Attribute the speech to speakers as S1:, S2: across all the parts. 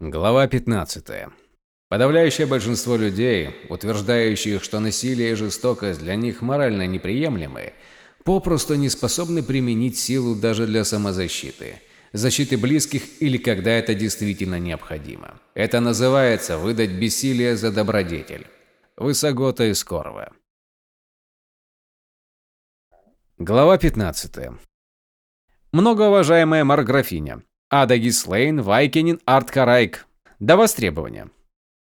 S1: Глава 15. Подавляющее большинство людей, утверждающих, что насилие и жестокость для них морально неприемлемы, попросту не способны применить силу даже для самозащиты, защиты близких или когда это действительно необходимо. Это называется выдать бессилие за добродетель. Высогота из Корва. Глава 15. Многоуважаемая Марграфиня, Ада Гислейн, Вайкинин, Арткарайк. До востребования.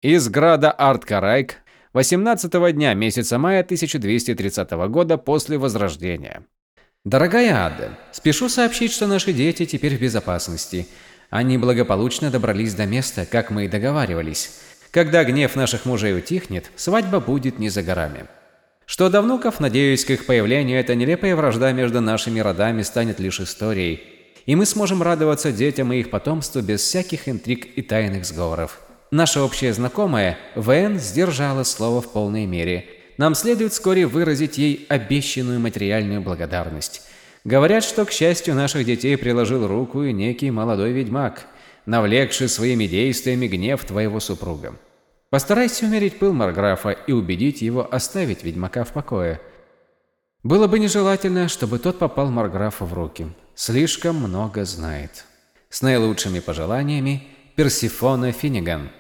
S1: Из града Арткарайк 18 дня месяца мая 1230 года после Возрождения. Дорогая Ада, спешу сообщить, что наши дети теперь в безопасности. Они благополучно добрались до места, как мы и договаривались. Когда гнев наших мужей утихнет, свадьба будет не за горами. Что до внуков, надеюсь, к их появлению эта нелепая вражда между нашими родами станет лишь историей, и мы сможем радоваться детям и их потомству без всяких интриг и тайных сговоров. Наша общая знакомая, Вэн, сдержала слово в полной мере. Нам следует вскоре выразить ей обещанную материальную благодарность. Говорят, что, к счастью, наших детей приложил руку и некий молодой ведьмак, навлекший своими действиями гнев твоего супруга. Постарайся умерить пыл Марграфа и убедить его оставить ведьмака в покое. Было бы нежелательно, чтобы тот попал Марграфу в руки. Слишком много знает. С наилучшими пожеланиями, Персифона Финниган.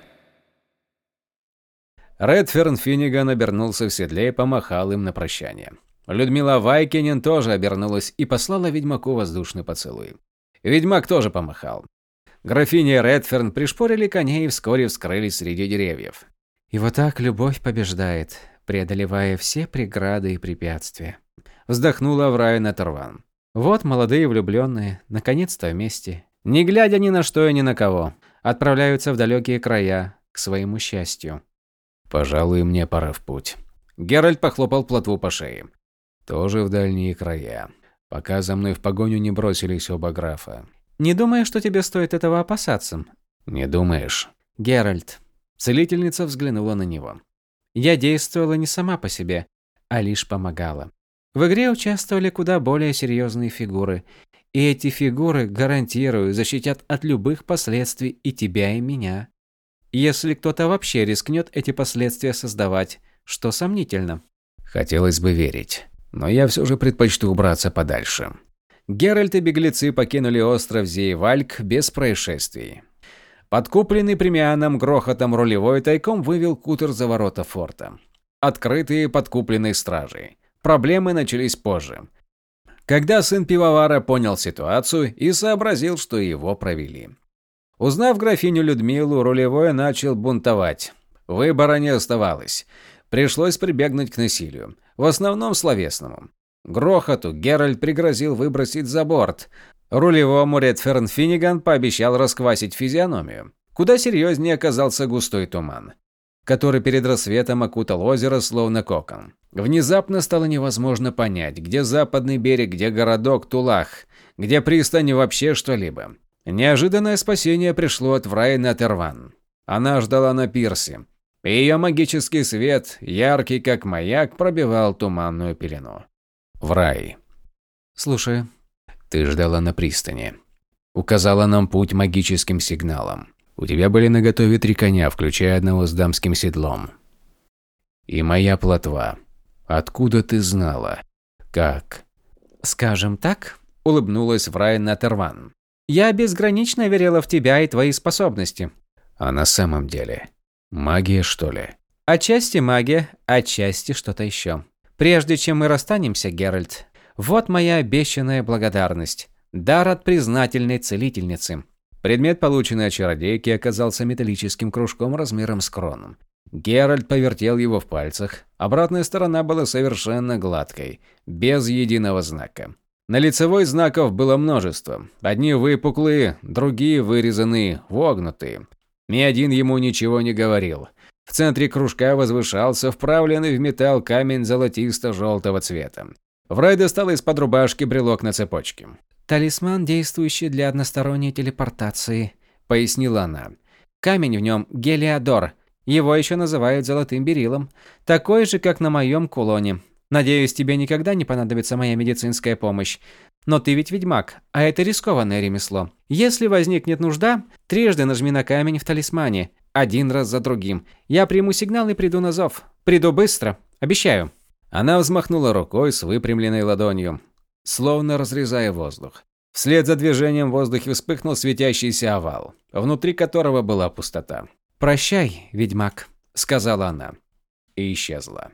S1: Редферн Финниган обернулся в седле и помахал им на прощание. Людмила Вайкинен тоже обернулась и послала ведьмаку воздушный поцелуй. Ведьмак тоже помахал. Графиня Редферн пришпорили коней и вскоре вскрылись среди деревьев. И вот так любовь побеждает, преодолевая все преграды и препятствия. Вздохнула Врайна Торван. Вот молодые влюбленные, наконец-то вместе, не глядя ни на что и ни на кого, отправляются в далекие края, к своему счастью. «Пожалуй, мне пора в путь». Геральт похлопал плотву по шее. «Тоже в дальние края. Пока за мной в погоню не бросились оба графа». «Не думаю, что тебе стоит этого опасаться». «Не думаешь?» «Геральт». Целительница взглянула на него. «Я действовала не сама по себе, а лишь помогала. В игре участвовали куда более серьезные фигуры, и эти фигуры, гарантирую, защитят от любых последствий и тебя, и меня. Если кто-то вообще рискнет эти последствия создавать, что сомнительно. Хотелось бы верить, но я все же предпочту убраться подальше. Геральт и беглецы покинули остров Зейвальк без происшествий. Подкупленный премианом грохотом рулевой тайком вывел кутер за ворота форта. Открытые подкупленной стражей. Проблемы начались позже. Когда сын пивовара понял ситуацию и сообразил, что его провели. Узнав графиню Людмилу, рулевой начал бунтовать. Выбора не оставалось. Пришлось прибегнуть к насилию. В основном словесному. Грохоту Геральт пригрозил выбросить за борт. Рулевому Редферн Финниган пообещал расквасить физиономию. Куда серьезнее оказался густой туман который перед рассветом окутал озеро словно кокон. Внезапно стало невозможно понять, где западный берег, где городок Тулах, где пристань вообще что-либо. Неожиданное спасение пришло от Врайна Терван. Она ждала на пирсе. И ее магический свет, яркий как маяк, пробивал туманную пелену. Врай. «Слушай, ты ждала на пристани. Указала нам путь магическим сигналом. У тебя были наготове три коня, включая одного с дамским седлом. И моя плотва. Откуда ты знала? Как? Скажем так, улыбнулась Врайн Натерван. Я безгранично верила в тебя и твои способности. А на самом деле? Магия, что ли? Отчасти магия, отчасти что-то еще. Прежде чем мы расстанемся, Геральт, вот моя обещанная благодарность. Дар от признательной целительницы. Предмет, полученный от чародейки, оказался металлическим кружком размером с кроном. Геральт повертел его в пальцах. Обратная сторона была совершенно гладкой, без единого знака. На лицевой знаков было множество. Одни выпуклые, другие вырезанные, вогнутые. Ни один ему ничего не говорил. В центре кружка возвышался вправленный в металл камень золотисто-желтого цвета. Врай достал из-под рубашки брелок на цепочке. «Талисман, действующий для односторонней телепортации», – пояснила она. «Камень в нем – гелиодор. Его еще называют золотым берилом. Такой же, как на моем кулоне.
S2: Надеюсь, тебе никогда не понадобится моя медицинская помощь. Но ты ведь ведьмак, а это рискованное ремесло. Если возникнет нужда, трижды нажми на камень в талисмане, один раз за другим. Я приму сигнал и приду на зов. Приду быстро, обещаю.
S1: Она взмахнула рукой с выпрямленной ладонью, словно разрезая воздух. Вслед за движением в воздухе вспыхнул светящийся овал, внутри которого была пустота.
S2: «Прощай, ведьмак», — сказала она.
S1: И исчезла.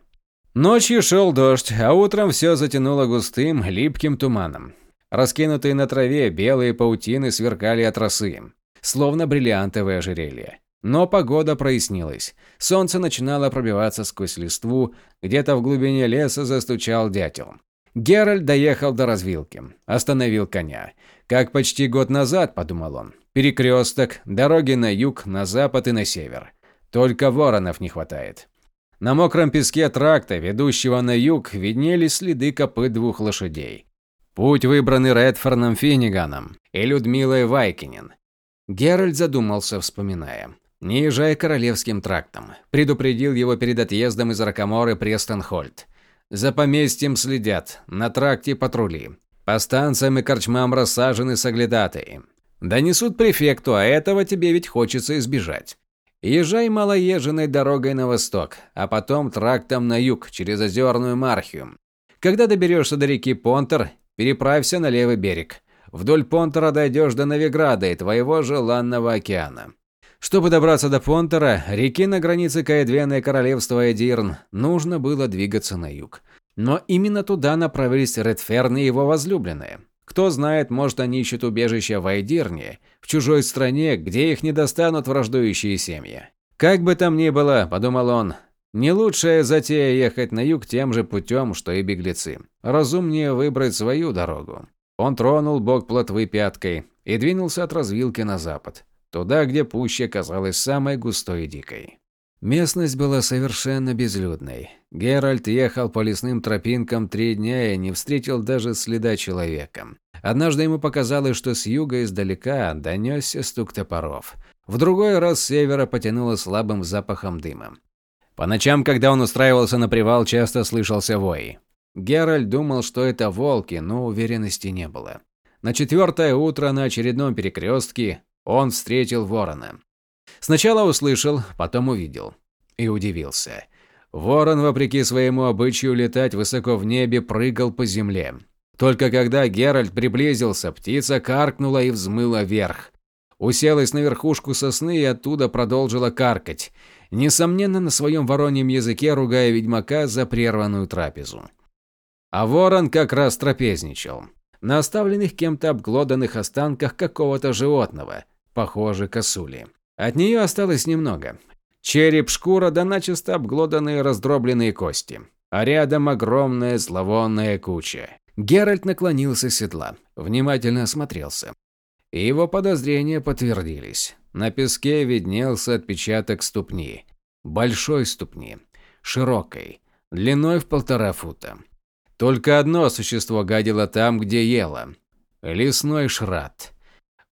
S1: Ночью шел дождь, а утром все затянуло густым, липким туманом. Раскинутые на траве белые паутины сверкали от росы, словно бриллиантовое ожерелье. Но погода прояснилась. Солнце начинало пробиваться сквозь листву, где-то в глубине леса застучал дятел. Геральт доехал до развилки, остановил коня. Как почти год назад, подумал он. Перекресток, дороги на юг, на запад и на север. Только воронов не хватает. На мокром песке тракта, ведущего на юг, виднелись следы копыт двух лошадей. Путь выбранный Редфорном Финниганом и Людмилой Вайкинен. Геральт задумался, вспоминая. «Не езжай королевским трактом», – предупредил его перед отъездом из Ракоморы Престонхольд. «За поместьем следят, на тракте патрули. По станциям и корчмам рассажены соглядатые. Донесут префекту, а этого тебе ведь хочется избежать. Езжай малоезженной дорогой на восток, а потом трактом на юг, через озерную Мархию. Когда доберешься до реки Понтер, переправься на левый берег. Вдоль Понтера дойдешь до Новиграда и твоего желанного океана. Чтобы добраться до Понтера, реки на границе Каэдвена и королевства Эдирн, нужно было двигаться на юг. Но именно туда направились Редферн и его возлюбленные. Кто знает, может, они ищут убежище в Айдирне, в чужой стране, где их не достанут враждующие семьи. Как бы там ни было, подумал он, не лучшая затея ехать на юг тем же путем, что и беглецы. Разумнее выбрать свою дорогу. Он тронул бок плотвы пяткой и двинулся от развилки на запад, туда, где пуща казалась самой густой и дикой. Местность была совершенно безлюдной. Геральт ехал по лесным тропинкам три дня и не встретил даже следа человека. Однажды ему показалось, что с юга издалека донесся стук топоров. В другой раз с севера потянуло слабым запахом дыма. По ночам, когда он устраивался на привал, часто слышался вой. Геральт думал, что это волки, но уверенности не было. На четвертое утро на очередном перекрестке он встретил ворона. Сначала услышал, потом увидел. И удивился. Ворон, вопреки своему обычаю летать высоко в небе, прыгал по земле. Только когда Геральт приблизился, птица каркнула и взмыла вверх. Уселась на верхушку сосны и оттуда продолжила каркать, несомненно, на своем вороньем языке ругая ведьмака за прерванную трапезу. А ворон как раз трапезничал. На оставленных кем-то обглоданных останках какого-то животного, похоже, косули. От нее осталось немного. Череп, шкура да начисто обглоданные раздробленные кости. А рядом огромная зловонная куча. Геральт наклонился с седла, внимательно осмотрелся. И его подозрения подтвердились. На песке виднелся отпечаток ступни. Большой ступни. Широкой. Длиной в полтора фута. Только одно существо гадило там, где ело. Лесной шрат.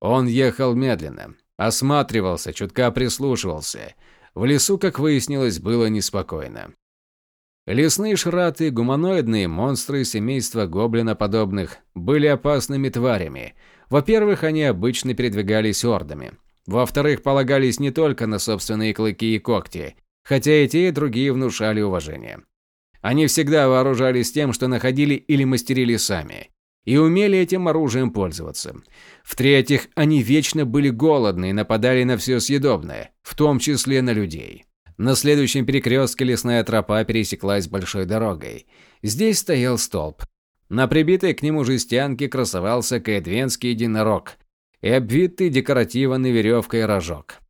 S1: Он ехал медленно, Осматривался, чутка прислушивался. В лесу, как выяснилось, было неспокойно. Лесные шраты, гуманоидные монстры семейства гоблиноподобных, были опасными тварями. Во-первых, они обычно передвигались ордами. Во-вторых, полагались не только на собственные клыки и когти, хотя и те, и другие внушали уважение. Они всегда вооружались тем, что находили или мастерили сами и умели этим оружием пользоваться. В-третьих, они вечно были голодны и нападали на все съедобное, в том числе на людей. На следующем перекрестке лесная тропа пересеклась большой дорогой. Здесь стоял столб. На прибитой к нему жестянке красовался каэдвенский единорог и обвитый декоративной веревкой рожок.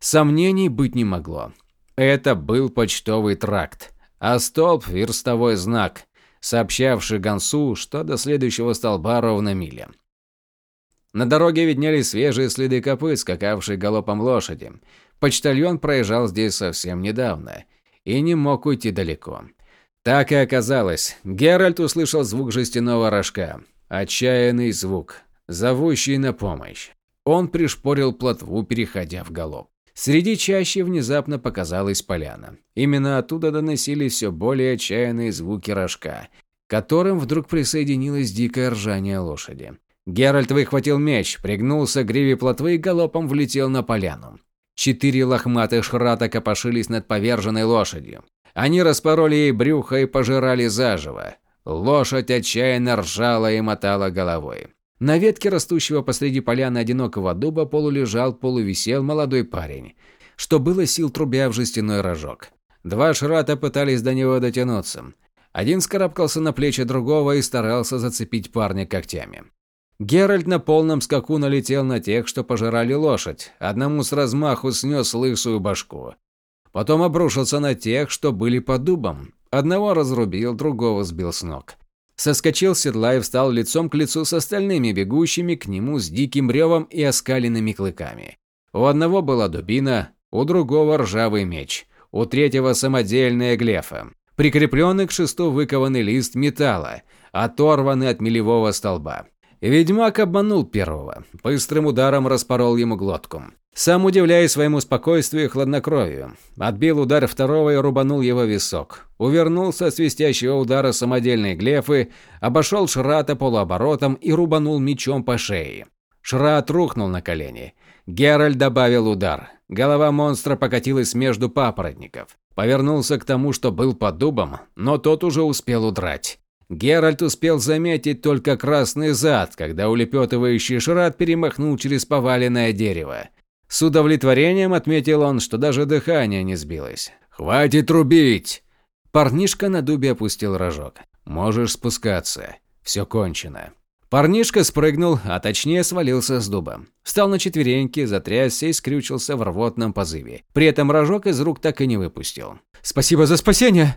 S1: Сомнений быть не могло. Это был почтовый тракт, а столб – верстовой знак, сообщавший гонцу, что до следующего столба ровно миля. На дороге виднелись свежие следы копыт, скакавшей галопом лошади. Почтальон проезжал здесь совсем недавно и не мог уйти далеко. Так и оказалось. Геральт услышал звук жестяного рожка. Отчаянный звук, зовущий на помощь. Он пришпорил плотву, переходя в галоп. Среди чащи внезапно показалась поляна. Именно оттуда доносились все более отчаянные звуки рожка, к которым вдруг присоединилось дикое ржание лошади. Геральт выхватил меч, пригнулся к гриве плотвы и галопом влетел на поляну. Четыре лохматых шрата копошились над поверженной лошадью. Они распороли ей брюхо и пожирали заживо. Лошадь отчаянно ржала и мотала головой. На ветке растущего посреди поляны одинокого дуба полулежал, полувисел молодой парень, что было сил трубя в жестяной рожок. Два шрата пытались до него дотянуться. Один скарабкался на плечи другого и старался зацепить парня когтями. Геральт на полном скаку налетел на тех, что пожирали лошадь, одному с размаху снес лысую башку. Потом обрушился на тех, что были под дубом. Одного разрубил, другого сбил с ног. Соскочил с седла и встал лицом к лицу с остальными бегущими к нему с диким ревом и оскаленными клыками. У одного была дубина, у другого ржавый меч, у третьего самодельная глефа. Прикрепленный к шесту выкованный лист металла, оторванный от мелевого столба. Ведьмак обманул первого, быстрым ударом распорол ему глотку. Сам удивляясь своему спокойствию и хладнокровию, отбил удар второго и рубанул его висок. Увернулся от свистящего удара самодельной глефы, обошел Шрата полуоборотом и рубанул мечом по шее. Шрат рухнул на колени. Геральт добавил удар. Голова монстра покатилась между папоротников. Повернулся к тому, что был под дубом, но тот уже успел удрать. Геральт успел заметить только красный зад, когда улепетывающий шрат перемахнул через поваленное дерево. С удовлетворением отметил он, что даже дыхание не сбилось. «Хватит рубить!» Парнишка на дубе опустил рожок. «Можешь спускаться. Все кончено». Парнишка спрыгнул, а точнее свалился с дуба. Встал на четвереньки, затрясся и скрючился в рвотном позыве. При этом рожок из рук так и не выпустил.
S2: «Спасибо за спасение!»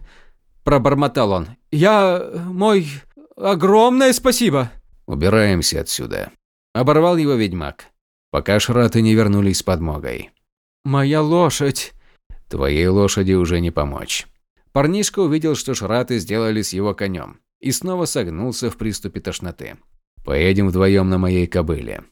S2: Пробормотал он. «Я... мой... огромное спасибо!»
S1: «Убираемся отсюда!» Оборвал его ведьмак. Пока шраты не вернулись с подмогой.
S2: «Моя лошадь!»
S1: «Твоей лошади уже не помочь». Парнишка увидел, что шраты сделали с его конем, и снова согнулся в приступе тошноты. «Поедем вдвоем на моей кобыле».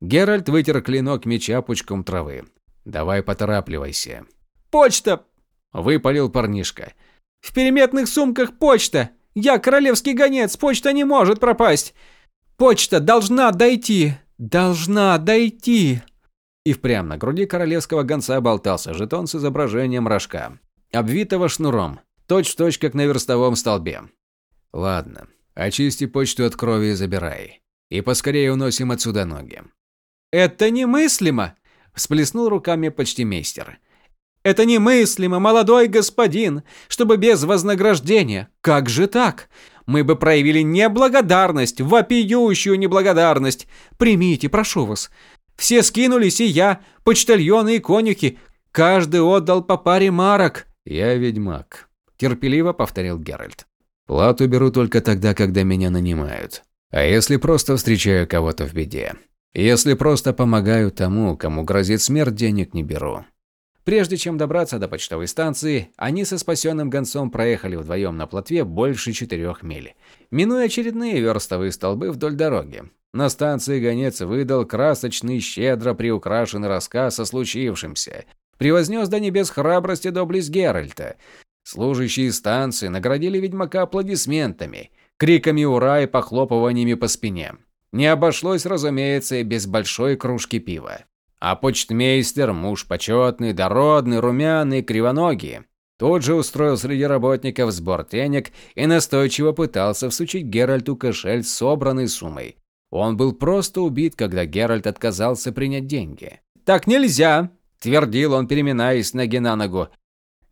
S1: Геральт вытер клинок меча пучком травы. «Давай поторапливайся».
S2: «Почта!»
S1: – выпалил парнишка.
S2: В переметных сумках почта. Я королевский гонец, почта не может пропасть. Почта должна дойти. Должна дойти.
S1: И впрямь на груди королевского гонца болтался жетон с изображением рожка, обвитого шнуром, точь-в-точь, как на верстовом столбе. Ладно, очисти почту от крови и забирай. И поскорее уносим отсюда ноги.
S2: Это немыслимо, всплеснул руками почти мейстер. Это немыслимо, молодой господин, чтобы без вознаграждения. Как же так? Мы бы проявили неблагодарность, вопиющую неблагодарность. Примите, прошу вас. Все скинулись, и я, почтальоны и конюхи. Каждый отдал по паре марок.
S1: Я ведьмак, терпеливо повторил Геральт. Плату беру только тогда, когда меня нанимают. А если просто встречаю кого-то в беде? Если просто помогаю тому, кому грозит смерть, денег не беру. Прежде чем добраться до почтовой станции, они со спасенным гонцом проехали вдвоем на плотве больше четырех миль, минуя очередные верстовые столбы вдоль дороги. На станции гонец выдал красочный, щедро приукрашенный рассказ о случившемся. Превознес до небес храбрость и доблесть Геральта. Служащие станции наградили ведьмака аплодисментами, криками «Ура!» и похлопываниями по спине. Не обошлось, разумеется, и без большой кружки пива. А почтмейстер, муж почетный, дородный, румяный, кривоногий, тут же устроил среди работников сбор денег и настойчиво пытался всучить Геральту кошель с собранной суммой. Он был просто убит, когда Геральт отказался принять деньги. «Так нельзя!» – твердил он, переминаясь ноги на ногу.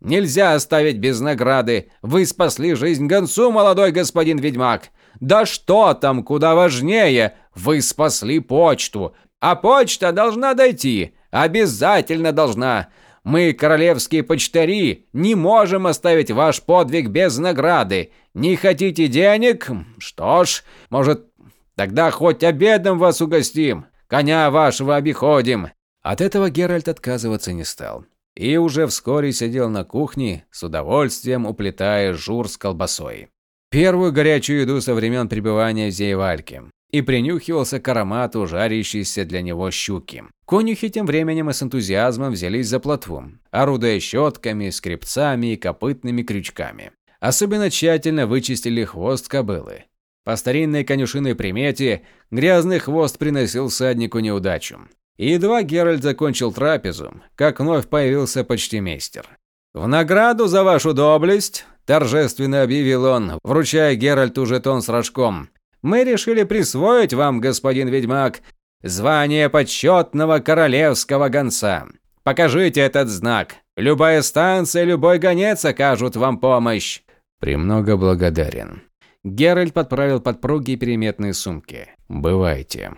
S1: «Нельзя оставить без награды! Вы спасли жизнь гонцу, молодой господин ведьмак! Да что там, куда важнее! Вы спасли почту! А почта должна дойти. Обязательно должна. Мы, королевские почтари, не можем оставить ваш подвиг без награды. Не хотите денег? Что ж, может, тогда хоть обедом вас угостим. Коня вашего обиходим. От этого Геральт отказываться не стал. И уже вскоре сидел на кухне, с удовольствием уплетая жур с колбасой. Первую горячую еду со времен пребывания в Зейвальке. И принюхивался к аромату жарящейся для него щуки. Конюхи тем временем и с энтузиазмом взялись за плотву, орудуя щетками, скребцами и копытными крючками. Особенно тщательно вычистили хвост кобылы. По старинной конюшиной примете, грязный хвост приносил всаднику неудачу. И едва Геральт закончил трапезу, как вновь появился почти мейстер. «В награду за вашу доблесть», – торжественно объявил он, вручая Геральту жетон с рожком, – «мы решили присвоить вам, господин ведьмак, звание почетного королевского гонца. Покажите этот знак. Любая станция, любой гонец окажут вам помощь». «Премного благодарен», Геральт подправил подпруги и переметные сумки. «Бывайте».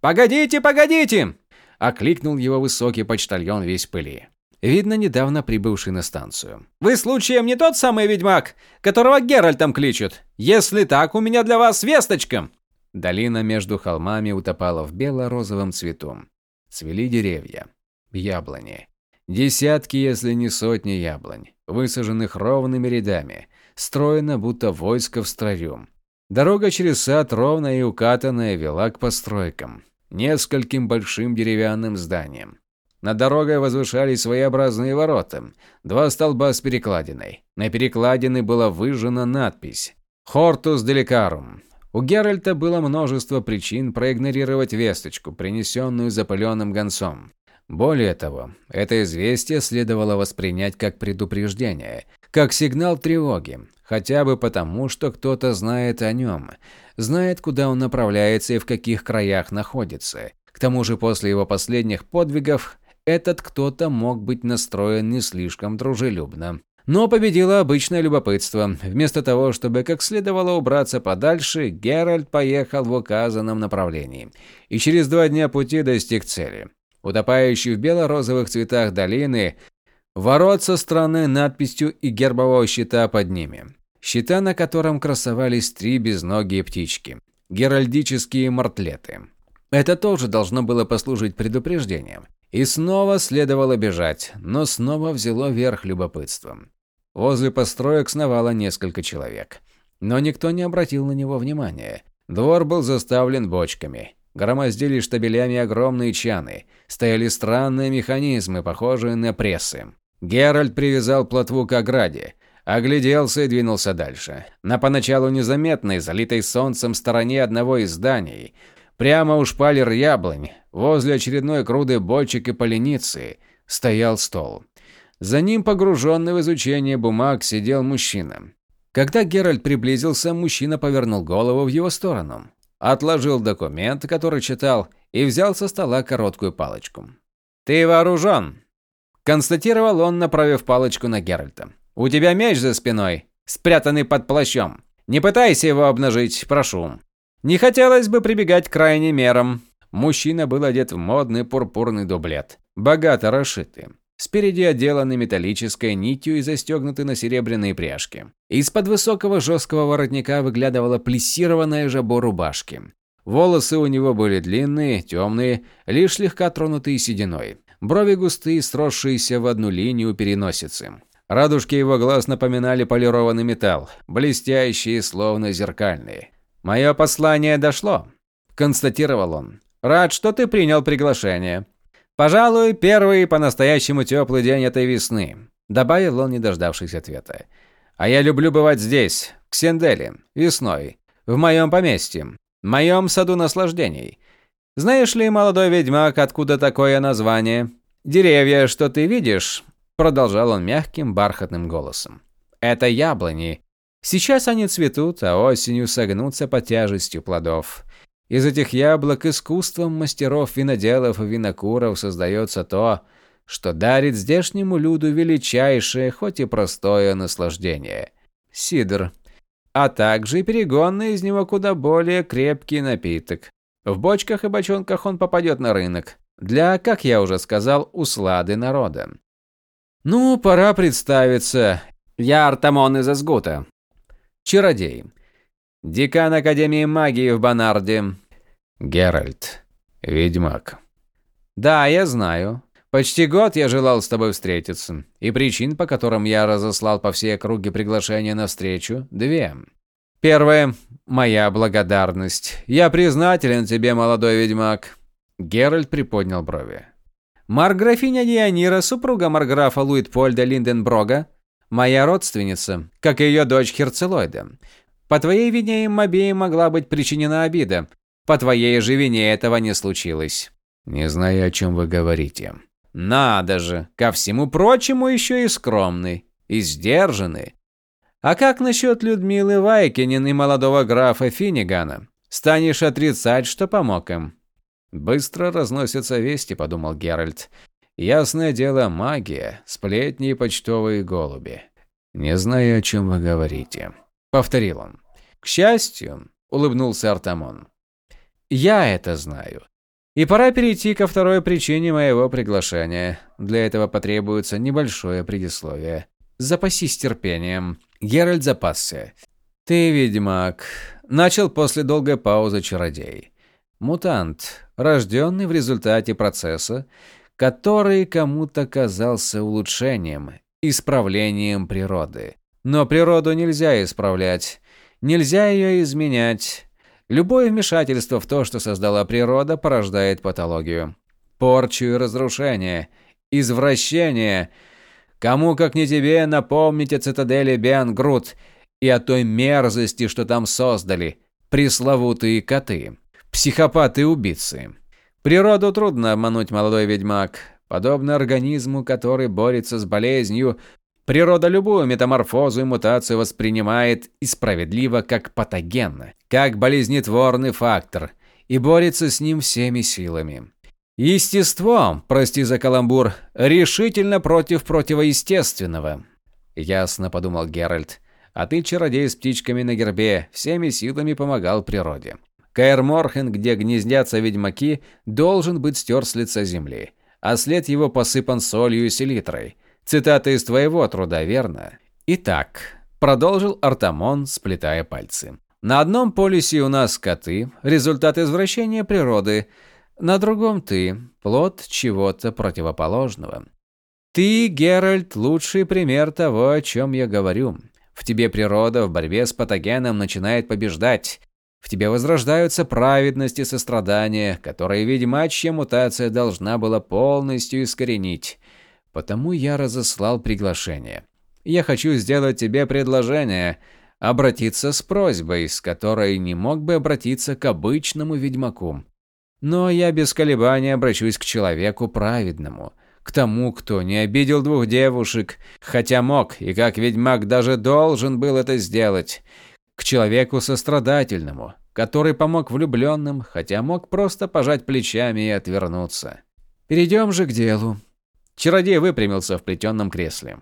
S1: «Погодите, погодите!» – окликнул его высокий почтальон весь пыли. Видно, недавно прибывший на станцию. «Вы случаем не тот самый ведьмак, которого Геральтом кличут? Если так, у меня для вас весточка!» Долина между холмами утопала в бело-розовом цвету. Цвели деревья. Яблони. Десятки, если не сотни яблонь, высаженных ровными рядами – стройно, будто войско в строю. Дорога через сад, ровная и укатанная, вела к постройкам, нескольким большим деревянным зданиям. Над дорогой возвышались своеобразные ворота, два столба с перекладиной. На перекладине была выжжена надпись «Хортус Деликарум». У Геральта было множество причин проигнорировать весточку, принесенную запыленным гонцом. Более того, это известие следовало воспринять как предупреждение, как сигнал тревоги, хотя бы потому, что кто-то знает о нем, знает, куда он направляется и в каких краях находится. К тому же после его последних подвигов этот кто-то мог быть настроен не слишком дружелюбно. Но победило обычное любопытство. Вместо того, чтобы как следовало убраться подальше, Геральт поехал в указанном направлении. И через два дня пути достиг цели. Утопающий в бело-розовых цветах долины, Ворот со стороны надписью и гербового щита под ними. Щита, на котором красовались три безногие птички. Геральдические мартлеты. Это тоже должно было послужить предупреждением. И снова следовало бежать, но снова взяло верх любопытством. Возле построек сновало несколько человек. Но никто не обратил на него внимания. Двор был заставлен бочками. Громоздили штабелями огромные чаны. Стояли странные механизмы, похожие на прессы. Геральт привязал плотву к ограде, огляделся и двинулся дальше. На поначалу незаметной, залитой солнцем стороне одного из зданий, прямо у шпалер яблонь, возле очередной груды бочек и поленицы, стоял стол. За ним, погруженный в изучение бумаг, сидел мужчина. Когда Геральт приблизился, мужчина повернул голову в его сторону, отложил документ, который читал, и взял со стола короткую палочку. «Ты вооружен?» Констатировал он, направив палочку на Геральта. «У тебя меч за спиной, спрятанный под плащом. Не пытайся его обнажить, прошу». Не хотелось бы прибегать к крайним мерам. Мужчина был одет в модный пурпурный дублет, богато расшитый. Спереди отделанный металлической нитью и застегнутый на серебряные пряжки. Из-под высокого жесткого воротника выглядывала плессированная жабо рубашки. Волосы у него были длинные, темные, лишь слегка тронутые сединой. Брови густые, сросшиеся в одну линию переносицы. Радужки его глаз напоминали полированный металл, блестящие, словно зеркальные. «Мое послание дошло», – констатировал он. «Рад, что ты принял приглашение. Пожалуй, первый по-настоящему теплый день этой весны», – добавил он, не дождавшись ответа. «А я люблю бывать здесь, в Ксенделе, весной, в моем поместье, в моем саду наслаждений. Знаешь ли, молодой ведьмак, откуда такое название? Деревья, что ты видишь, продолжал он мягким бархатным голосом. Это яблони. Сейчас они цветут, а осенью согнутся под тяжестью плодов. Из этих яблок искусством мастеров виноделов и винокуров создается то, что дарит здешнему люду величайшее, хоть и простое наслаждение – сидр, а также перегонный из него куда более крепкий напиток в бочках и бочонках он попадет на рынок. Для, как я уже сказал, услады народа. Ну, пора представиться. Я Артамон из Азгута. Чародей. Декан Академии магии в Банарде. Геральт. Ведьмак. Да, я знаю. Почти год я желал с тобой встретиться. И причин, по которым я разослал по всей округе приглашение на встречу, две. Первое. Моя благодарность. Я признателен тебе, молодой ведьмак. Геральт приподнял брови. Марграфиня Дионира, супруга марграфа Луитпольда Линденброга, моя родственница, как и ее дочь Херцелойда. По твоей вине им обеим могла быть причинена обида. По твоей же вине этого не случилось. Не знаю, о чем вы говорите. Надо же, ко всему прочему еще и скромный, и сдержанный. А как насчет Людмилы Вайкинин и молодого графа Финнигана? Станешь отрицать, что помог им? Быстро разносятся вести, подумал Геральт. Ясное дело, магия, сплетни и почтовые голуби. Не знаю, о чем вы говорите. Повторил он. К счастью, улыбнулся Артамон. Я это знаю. И пора перейти ко второй причине моего приглашения. Для этого потребуется небольшое предисловие. Запасись терпением. Геральт запасся. Ты ведьмак. Начал после долгой паузы чародей. Мутант, рожденный в результате процесса, который кому-то казался улучшением, исправлением природы. Но природу нельзя исправлять, нельзя ее изменять, Любое вмешательство в то, что создала природа, порождает патологию. Порчу и разрушение. Извращение. Кому, как не тебе, напомнить о цитадели Биангрут и о той мерзости, что там создали. Пресловутые коты. Психопаты-убийцы. Природу трудно обмануть, молодой ведьмак. Подобно организму, который борется с болезнью, Природа любую метаморфозу и мутацию воспринимает и справедливо как патоген, как болезнетворный фактор, и борется с ним всеми силами. Естество, прости за каламбур, решительно против противоестественного. Ясно, подумал Геральт. А ты, чародей с птичками на гербе, всеми силами помогал природе. Каэр Морхен, где гнездятся ведьмаки, должен быть стер с лица земли, а след его посыпан солью и селитрой – Цитата из твоего труда, верно? Итак, продолжил Артамон, сплетая пальцы. На одном полюсе у нас коты, результат извращения природы, на другом ты, плод чего-то противоположного. Ты, Геральт, лучший пример того, о чем я говорю. В тебе природа в борьбе с патогеном начинает побеждать. В тебе возрождаются праведность и сострадание, которые ведьмачья мутация должна была полностью искоренить. Потому я разослал приглашение. Я хочу сделать тебе предложение, обратиться с просьбой, с которой не мог бы обратиться к обычному ведьмаку. Но я без колебаний обращусь к человеку праведному, к тому, кто не обидел двух девушек, хотя мог и как ведьмак даже должен был это сделать, к человеку сострадательному, который помог влюбленным, хотя мог просто пожать плечами и отвернуться. Перейдем же к делу. Чародей выпрямился в плетеном кресле.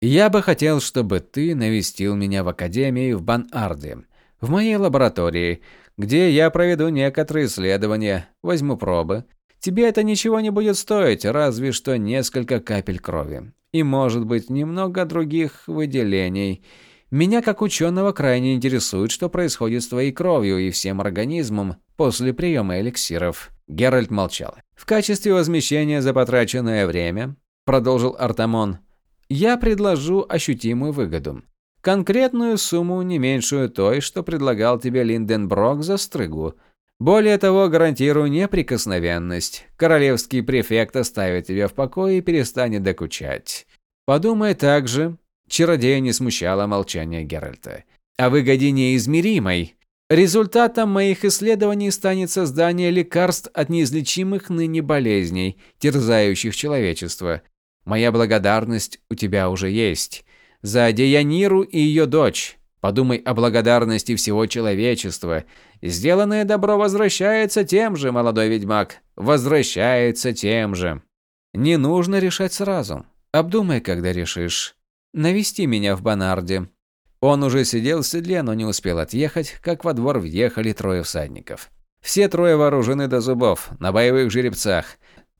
S1: «Я бы хотел, чтобы ты навестил меня в Академии в Бан-Арде, в моей лаборатории, где я проведу некоторые исследования, возьму пробы. Тебе это ничего не будет стоить, разве что несколько капель крови. И, может быть, немного других выделений. Меня, как ученого, крайне интересует, что происходит с твоей кровью и всем организмом после приема эликсиров». Геральт молчал. В качестве возмещения за потраченное время, продолжил Артамон, я предложу ощутимую выгоду. Конкретную сумму, не меньшую той, что предлагал тебе Линденброк за стрыгу. Более того, гарантирую неприкосновенность. Королевский префект оставит тебя в покое и перестанет докучать. Подумай также, чародея не смущало молчание Геральта, о выгоде неизмеримой, Результатом моих исследований станет создание лекарств от неизлечимых ныне болезней, терзающих человечество. Моя благодарность у тебя уже есть. За Деяниру и ее дочь. Подумай о благодарности всего человечества. Сделанное добро возвращается тем же, молодой ведьмак. Возвращается тем же. Не нужно решать сразу. Обдумай, когда решишь. Навести меня в Банарде. Он уже сидел в седле, но не успел отъехать, как во двор въехали трое всадников. Все трое вооружены до зубов, на боевых жеребцах.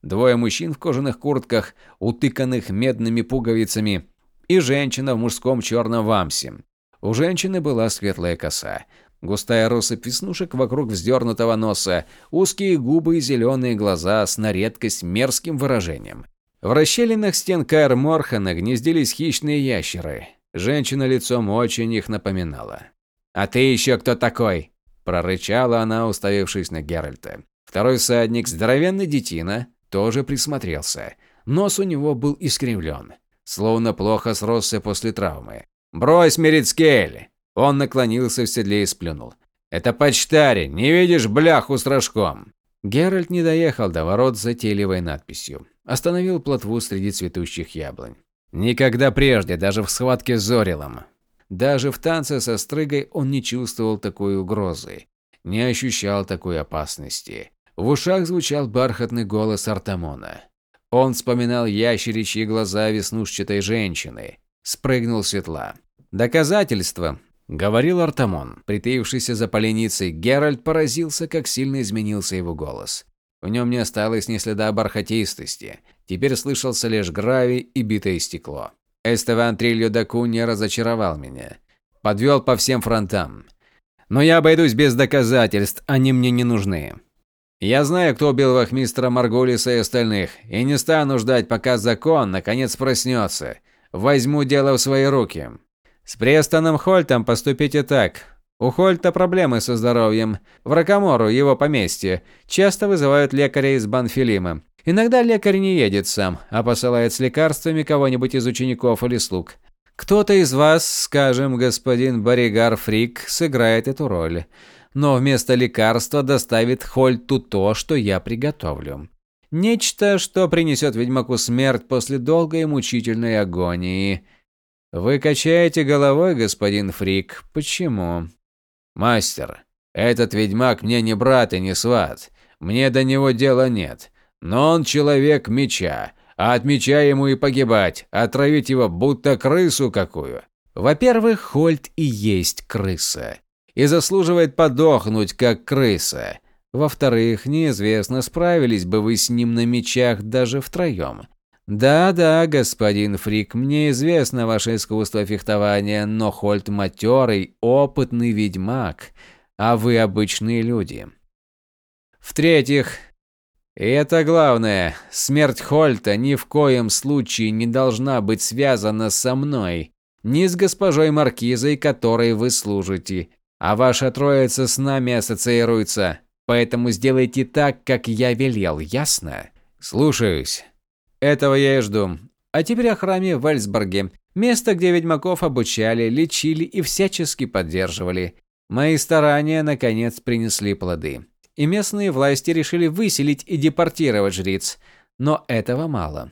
S1: Двое мужчин в кожаных куртках, утыканных медными пуговицами, и женщина в мужском черном вамсе. У женщины была светлая коса, густая россыпь веснушек вокруг вздернутого носа, узкие губы и зеленые глаза с на редкость мерзким выражением. В расщелинах стен Каэр Морхана гнездились хищные ящеры. Женщина лицом очень их напоминала. «А ты еще кто такой?» – прорычала она, уставившись на Геральта. Второй всадник, здоровенный детина, тоже присмотрелся. Нос у него был искривлен, словно плохо сросся после травмы. «Брось, Мерицкель!» Он наклонился в седле и сплюнул. «Это почтарь, не видишь бляху с рожком?» Геральт не доехал до ворот с затейливой надписью. Остановил плотву среди цветущих яблонь. Никогда прежде, даже в схватке с Зорилом, даже в танце со Стрыгой он не чувствовал такой угрозы, не ощущал такой опасности. В ушах звучал бархатный голос Артамона. Он вспоминал ящеричьи глаза веснушчатой женщины. Спрыгнул с седла. «Доказательство», – говорил Артамон. Притаившийся за поленницей Геральт поразился, как сильно изменился его голос. В нем не осталось ни следа бархатистости. Теперь слышался лишь гравий и битое стекло. Эстеван Трильо Даку не разочаровал меня. Подвел по всем фронтам. Но я обойдусь без доказательств, они мне не нужны. Я знаю, кто убил вахмистра Маргулиса и остальных, и не стану ждать, пока закон наконец проснется. Возьму дело в свои руки. С Престоном Хольтом поступите так. У Хольта проблемы со здоровьем. В Ракамору, его поместье, часто вызывают лекаря из Банфилима. Иногда лекарь не едет сам, а посылает с лекарствами кого-нибудь из учеников или слуг. Кто-то из вас, скажем, господин Боригар Фрик, сыграет эту роль. Но вместо лекарства доставит Хольту то, что я приготовлю. Нечто, что принесет ведьмаку смерть после долгой и мучительной агонии. Вы качаете головой, господин Фрик. Почему? Мастер, этот ведьмак мне не брат и не сват. Мне до него дела нет. Но он человек меча, а от меча ему и погибать, отравить его будто крысу какую. Во-первых, Хольт и есть крыса. И заслуживает подохнуть, как крыса. Во-вторых, неизвестно, справились бы вы с ним на мечах даже втроем. Да-да, господин Фрик, мне известно ваше искусство фехтования, но Хольт матерый, опытный ведьмак, а вы обычные люди. В-третьих, и это главное, смерть Хольта ни в коем случае не должна быть связана со мной, ни с госпожой Маркизой, которой вы служите. А ваша троица с нами ассоциируется, поэтому сделайте так, как я велел, ясно? Слушаюсь. Этого я и жду. А теперь о храме в Вальсборге. Место, где ведьмаков обучали, лечили и всячески поддерживали. Мои старания, наконец, принесли плоды и местные власти решили выселить и депортировать жриц. Но этого мало.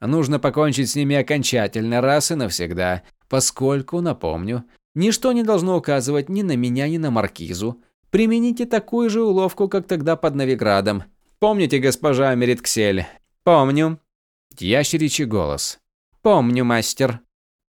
S1: Нужно покончить с ними окончательно раз и навсегда, поскольку, напомню, ничто не должно указывать ни на меня, ни на Маркизу. Примените такую же уловку, как тогда под Новиградом. Помните, госпожа Меритксель? Помню. Ящеричий голос. Помню, мастер.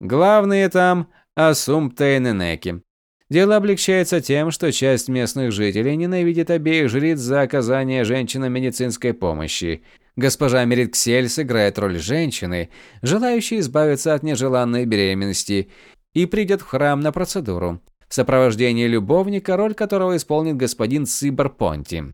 S1: Главные там Асумпта и Ненеки. Дело облегчается тем, что часть местных жителей ненавидит обеих жриц за оказание женщинам медицинской помощи. Госпожа Меритксель сыграет роль женщины, желающей избавиться от нежеланной беременности, и придет в храм на процедуру, в сопровождении любовника, роль которого исполнит господин Сибар Понти.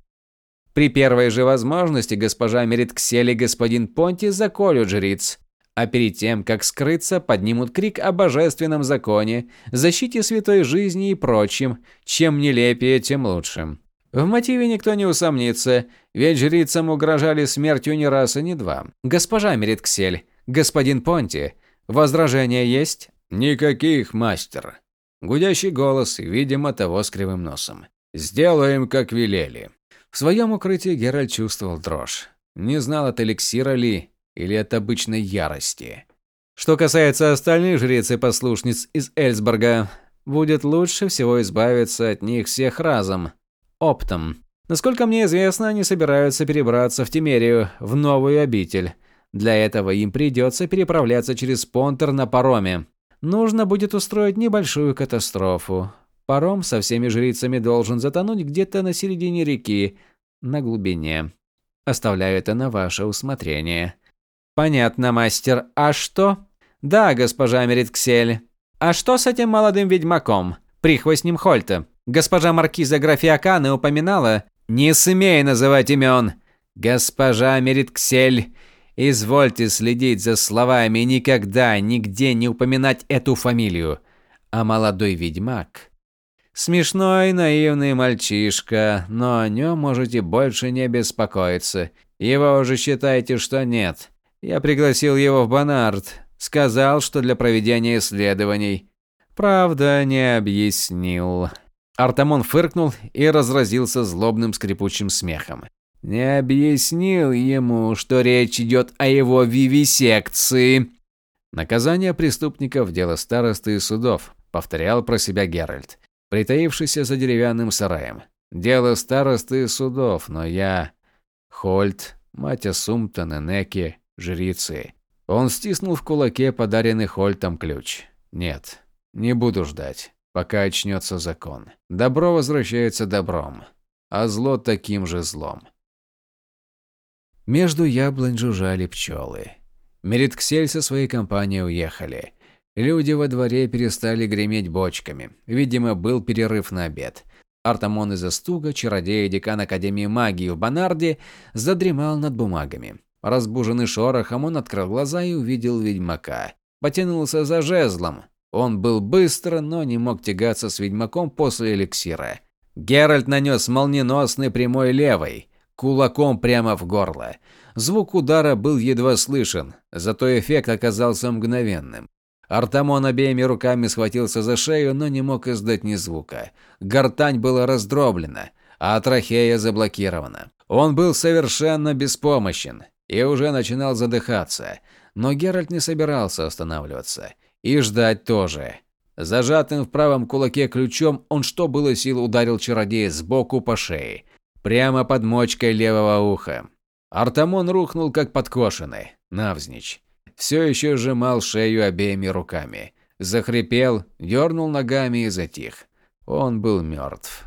S1: При первой же возможности госпожа Меритксель и господин Понти заколют жриц, а перед тем, как скрыться, поднимут крик о божественном законе, защите святой жизни и прочим, чем нелепее, тем лучше. В мотиве никто не усомнится, ведь жрицам угрожали смертью не раз и не два. Госпожа Меритксель, господин Понти, возражения есть? Никаких, мастер. Гудящий голос, видимо, того с кривым носом. Сделаем, как велели. В своем укрытии Геральт чувствовал дрожь. Не знал от эликсира ли, или от обычной ярости. Что касается остальных жриц и послушниц из Эльсборга, будет лучше всего избавиться от них всех разом, оптом. Насколько мне известно, они собираются перебраться в Тимерию, в новую обитель. Для этого им придется переправляться через Понтер на пароме. Нужно будет устроить небольшую катастрофу. Паром со всеми жрицами должен затонуть где-то на середине реки, на глубине. Оставляю это на ваше усмотрение. Понятно, мастер. А что? Да, госпожа Меритксель. А что с этим молодым ведьмаком, прихвостнем Хольта? Госпожа маркиза Графиаканы упоминала... Не смей называть имен. Госпожа Меритксель, извольте следить за словами никогда, нигде не упоминать эту фамилию. А молодой ведьмак... Смешной, наивный мальчишка, но о нем можете больше не беспокоиться. Его уже считаете, что нет. Я пригласил его в Бонард. Сказал, что для проведения исследований. Правда, не объяснил. Артамон фыркнул и разразился злобным скрипучим смехом. Не объяснил ему, что речь идет о его вивисекции. Наказание преступников – дело старосты и судов, повторял про себя Геральт притаившийся за деревянным сараем. Дело старосты и судов, но я... Хольт, мать Асумта, Ненеки, жрицы. Он стиснул в кулаке подаренный Хольтом ключ. Нет, не буду ждать, пока очнется закон. Добро возвращается добром, а зло таким же злом. Между яблонь жужжали пчелы. Меритксель со своей компанией уехали. Люди во дворе перестали греметь бочками. Видимо, был перерыв на обед. Артамон из Астуга, чародей и декан Академии магии в Бонарде, задремал над бумагами. Разбуженный шорохом, он открыл глаза и увидел ведьмака. Потянулся за жезлом. Он был быстро, но не мог тягаться с ведьмаком после эликсира. Геральт нанес молниеносный прямой левой, кулаком прямо в горло. Звук удара был едва слышен, зато эффект оказался мгновенным. Артамон обеими руками схватился за шею, но не мог издать ни звука. Гортань была раздроблена, а трахея заблокирована. Он был совершенно беспомощен и уже начинал задыхаться. Но Геральт не собирался останавливаться. И ждать тоже. Зажатым в правом кулаке ключом он что было сил ударил чародея сбоку по шее. Прямо под мочкой левого уха. Артамон рухнул как подкошенный, навзничь все еще сжимал шею обеими руками. Захрипел, дернул ногами и затих. Он был мертв.